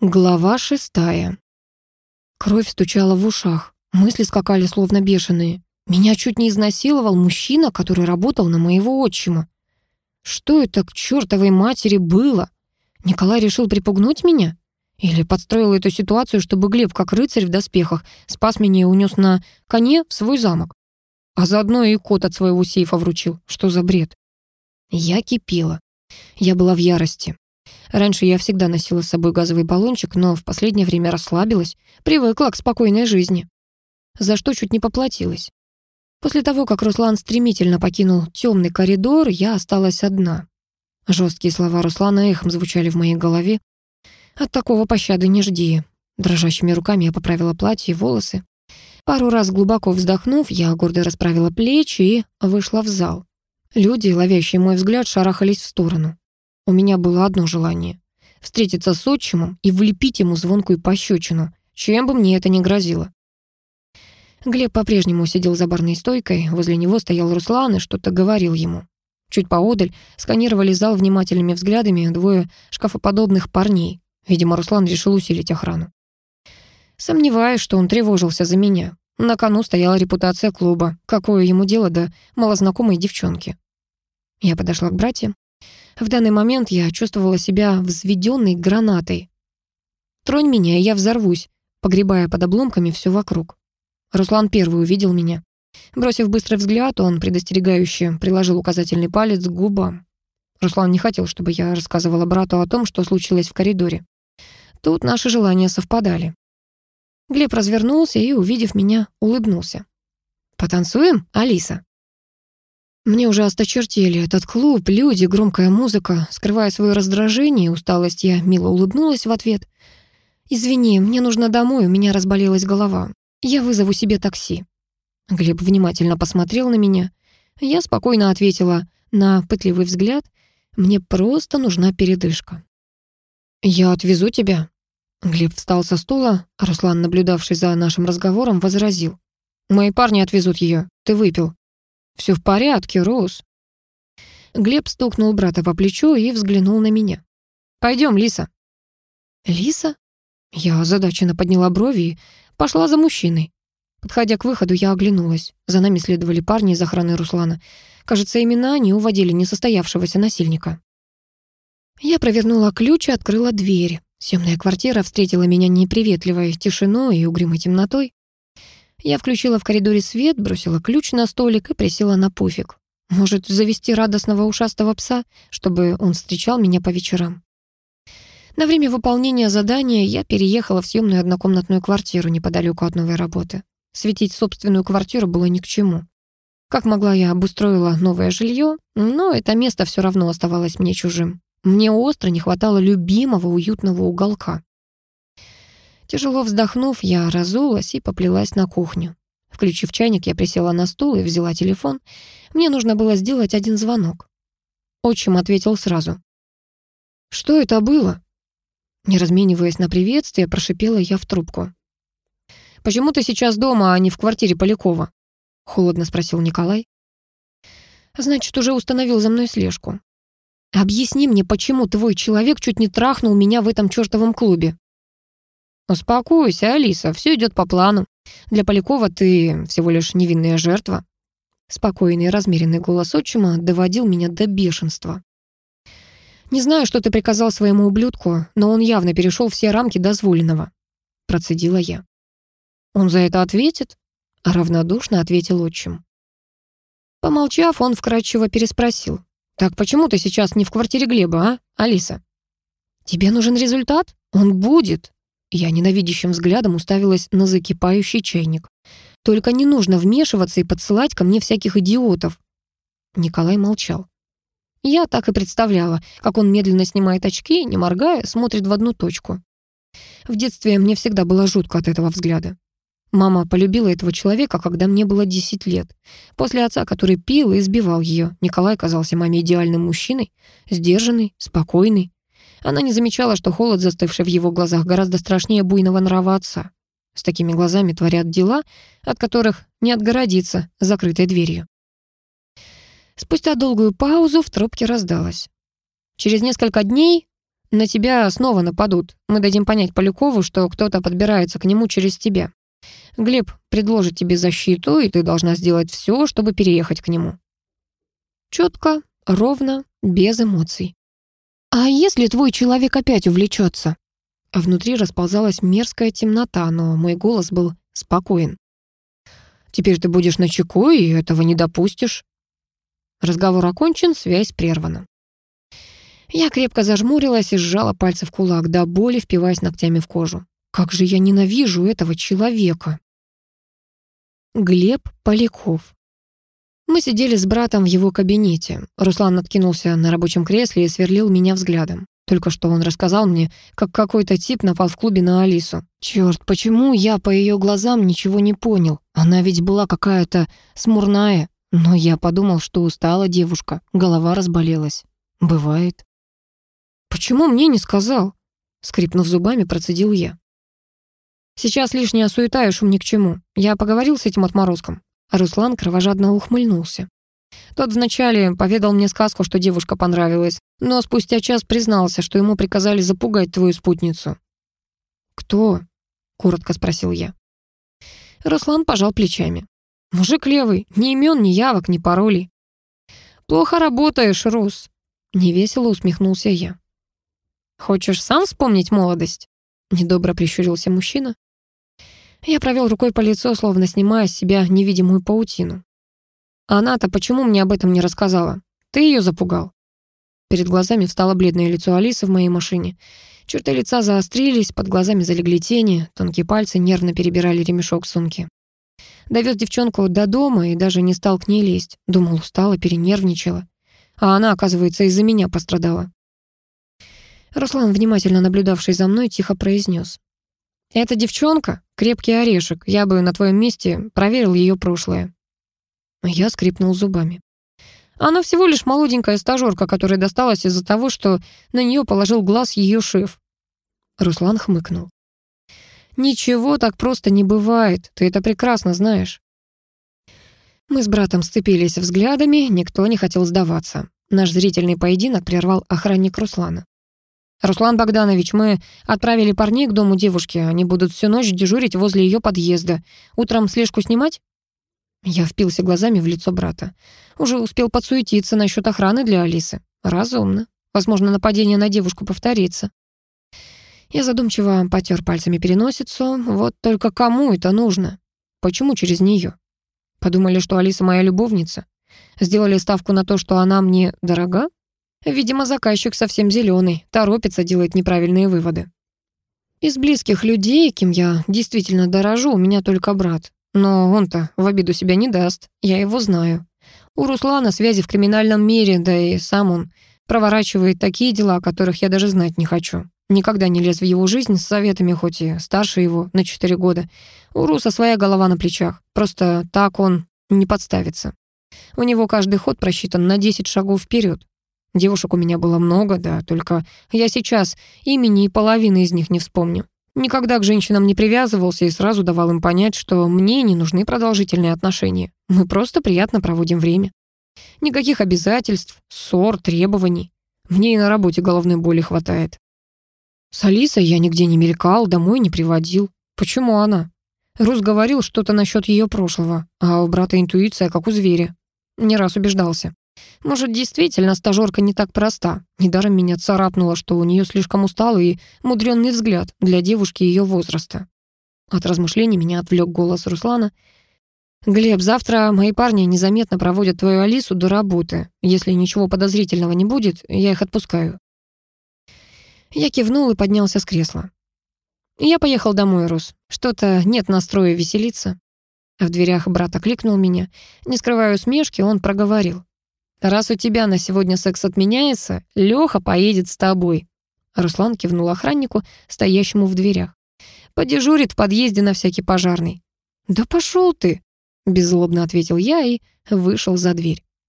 Глава шестая. Кровь стучала в ушах, мысли скакали словно бешеные. Меня чуть не изнасиловал мужчина, который работал на моего отчима. Что это к чертовой матери было? Николай решил припугнуть меня? Или подстроил эту ситуацию, чтобы Глеб, как рыцарь в доспехах, спас меня и унес на коне в свой замок? А заодно и кот от своего сейфа вручил. Что за бред? Я кипела. Я была в ярости. Раньше я всегда носила с собой газовый баллончик, но в последнее время расслабилась, привыкла к спокойной жизни. За что чуть не поплатилась. После того, как Руслан стремительно покинул темный коридор, я осталась одна. Жесткие слова Руслана эхом звучали в моей голове. От такого пощады не жди. Дрожащими руками я поправила платье и волосы. Пару раз глубоко вздохнув, я гордо расправила плечи и вышла в зал. Люди, ловящие мой взгляд, шарахались в сторону. У меня было одно желание — встретиться с отчимом и влепить ему звонкую пощечину, чем бы мне это ни грозило. Глеб по-прежнему сидел за барной стойкой, возле него стоял Руслан и что-то говорил ему. Чуть поодаль сканировали зал внимательными взглядами двое шкафоподобных парней. Видимо, Руслан решил усилить охрану. Сомневаюсь, что он тревожился за меня. На кону стояла репутация клуба. Какое ему дело до малознакомой девчонки? Я подошла к братьям. В данный момент я чувствовала себя взведенной гранатой. Тронь меня, я взорвусь, погребая под обломками все вокруг. Руслан первый увидел меня. Бросив быстрый взгляд, он предостерегающе приложил указательный палец к губам. Руслан не хотел, чтобы я рассказывала брату о том, что случилось в коридоре. Тут наши желания совпадали. Глеб развернулся и, увидев меня, улыбнулся. «Потанцуем, Алиса?» Мне уже осточертели этот клуб, люди, громкая музыка. Скрывая свое раздражение и усталость, я мило улыбнулась в ответ. «Извини, мне нужно домой, у меня разболелась голова. Я вызову себе такси». Глеб внимательно посмотрел на меня. Я спокойно ответила на пытливый взгляд. «Мне просто нужна передышка». «Я отвезу тебя». Глеб встал со стула, Руслан, наблюдавший за нашим разговором, возразил. «Мои парни отвезут ее. Ты выпил». Все в порядке, Роуз». Глеб стукнул брата по плечу и взглянул на меня. Пойдем, Лиса». «Лиса?» Я озадаченно подняла брови и пошла за мужчиной. Подходя к выходу, я оглянулась. За нами следовали парни из охраны Руслана. Кажется, именно они уводили несостоявшегося насильника. Я провернула ключ и открыла дверь. Съемная квартира встретила меня неприветливой тишиной и угрюмой темнотой. Я включила в коридоре свет, бросила ключ на столик и присела на пуфик. Может, завести радостного ушастого пса, чтобы он встречал меня по вечерам. На время выполнения задания я переехала в съемную однокомнатную квартиру неподалеку от новой работы. Светить собственную квартиру было ни к чему. Как могла, я обустроила новое жилье, но это место все равно оставалось мне чужим. Мне остро не хватало любимого уютного уголка. Тяжело вздохнув, я разулась и поплелась на кухню. Включив чайник, я присела на стул и взяла телефон. Мне нужно было сделать один звонок. Отчим ответил сразу. «Что это было?» Не размениваясь на приветствие, прошипела я в трубку. «Почему ты сейчас дома, а не в квартире Полякова?» Холодно спросил Николай. «Значит, уже установил за мной слежку. Объясни мне, почему твой человек чуть не трахнул меня в этом чертовом клубе?» «Успокойся, Алиса, все идет по плану. Для Полякова ты всего лишь невинная жертва». Спокойный размеренный голос отчима доводил меня до бешенства. «Не знаю, что ты приказал своему ублюдку, но он явно перешел все рамки дозволенного», — процедила я. «Он за это ответит?» — равнодушно ответил отчим. Помолчав, он вкратчиво переспросил. «Так почему ты сейчас не в квартире Глеба, а, Алиса?» «Тебе нужен результат? Он будет!» Я ненавидящим взглядом уставилась на закипающий чайник. «Только не нужно вмешиваться и подсылать ко мне всяких идиотов». Николай молчал. Я так и представляла, как он медленно снимает очки, не моргая, смотрит в одну точку. В детстве мне всегда было жутко от этого взгляда. Мама полюбила этого человека, когда мне было 10 лет. После отца, который пил и избивал ее, Николай казался маме идеальным мужчиной, сдержанный, спокойный, она не замечала, что холод, застывший в его глазах, гораздо страшнее буйного нрава отца. С такими глазами творят дела, от которых не отгородиться закрытой дверью. Спустя долгую паузу в трубке раздалось. Через несколько дней на тебя снова нападут. Мы дадим понять Полякову, что кто-то подбирается к нему через тебя. Глеб предложит тебе защиту, и ты должна сделать все, чтобы переехать к нему. Четко, ровно, без эмоций. А если твой человек опять увлечется? А внутри расползалась мерзкая темнота, но мой голос был спокоен. Теперь ты будешь на чеку и этого не допустишь. Разговор окончен, связь прервана. Я крепко зажмурилась и сжала пальцы в кулак, до боли впиваясь ногтями в кожу. Как же я ненавижу этого человека. Глеб Поляков. Мы сидели с братом в его кабинете. Руслан откинулся на рабочем кресле и сверлил меня взглядом. Только что он рассказал мне, как какой-то тип напал в клубе на Алису. Черт, почему я по ее глазам ничего не понял? Она ведь была какая-то смурная. Но я подумал, что устала девушка, голова разболелась. Бывает. «Почему мне не сказал?» Скрипнув зубами, процедил я. «Сейчас лишняя суета и шум ни к чему. Я поговорил с этим отморозком». Руслан кровожадно ухмыльнулся. Тот вначале поведал мне сказку, что девушка понравилась, но спустя час признался, что ему приказали запугать твою спутницу. «Кто?» — коротко спросил я. Руслан пожал плечами. «Мужик левый, ни имен, ни явок, ни паролей». «Плохо работаешь, Рус», — невесело усмехнулся я. «Хочешь сам вспомнить молодость?» Недобро прищурился мужчина. Я провел рукой по лицу, словно снимая с себя невидимую паутину. «А она-то почему мне об этом не рассказала? Ты ее запугал?» Перед глазами встало бледное лицо Алисы в моей машине. Черты лица заострились, под глазами залегли тени, тонкие пальцы нервно перебирали ремешок сумки. Довез девчонку до дома и даже не стал к ней лезть. Думал, устала, перенервничала. А она, оказывается, из-за меня пострадала. Руслан, внимательно наблюдавший за мной, тихо произнес. «Эта девчонка — крепкий орешек. Я бы на твоем месте проверил ее прошлое». Я скрипнул зубами. Она всего лишь молоденькая стажерка, которая досталась из-за того, что на нее положил глаз ее шеф. Руслан хмыкнул. «Ничего так просто не бывает, ты это прекрасно знаешь». Мы с братом сцепились взглядами, никто не хотел сдаваться. Наш зрительный поединок прервал охранник Руслана. «Руслан Богданович, мы отправили парней к дому девушки. Они будут всю ночь дежурить возле ее подъезда. Утром слежку снимать?» Я впился глазами в лицо брата. Уже успел подсуетиться насчет охраны для Алисы. Разумно. Возможно, нападение на девушку повторится. Я задумчиво потер пальцами переносицу. Вот только кому это нужно? Почему через нее? Подумали, что Алиса моя любовница? Сделали ставку на то, что она мне дорога? Видимо, заказчик совсем зеленый, торопится, делает неправильные выводы. Из близких людей, кем я действительно дорожу, у меня только брат. Но он-то в обиду себя не даст, я его знаю. У Руслана связи в криминальном мире, да и сам он проворачивает такие дела, о которых я даже знать не хочу. Никогда не лез в его жизнь с советами, хоть и старше его на 4 года. У Руса своя голова на плечах. Просто так он не подставится. У него каждый ход просчитан на 10 шагов вперед. Девушек у меня было много, да, только я сейчас имени и половины из них не вспомню. Никогда к женщинам не привязывался и сразу давал им понять, что мне не нужны продолжительные отношения. Мы просто приятно проводим время. Никаких обязательств, ссор, требований. Мне и на работе головной боли хватает. С Алисой я нигде не мелькал, домой не приводил. Почему она? Рус говорил что-то насчет ее прошлого, а у брата интуиция, как у зверя. Не раз убеждался. Может, действительно стажерка не так проста. Недаром меня царапнуло, что у нее слишком усталый и мудренный взгляд для девушки ее возраста. От размышлений меня отвлек голос Руслана. «Глеб, завтра мои парни незаметно проводят твою Алису до работы. Если ничего подозрительного не будет, я их отпускаю». Я кивнул и поднялся с кресла. Я поехал домой, Рус. Что-то нет настроя веселиться. В дверях брат окликнул меня. Не скрывая усмешки, он проговорил. «Раз у тебя на сегодня секс отменяется, Лёха поедет с тобой». Руслан кивнул охраннику, стоящему в дверях. «Подежурит в подъезде на всякий пожарный». «Да пошел ты!» — беззлобно ответил я и вышел за дверь.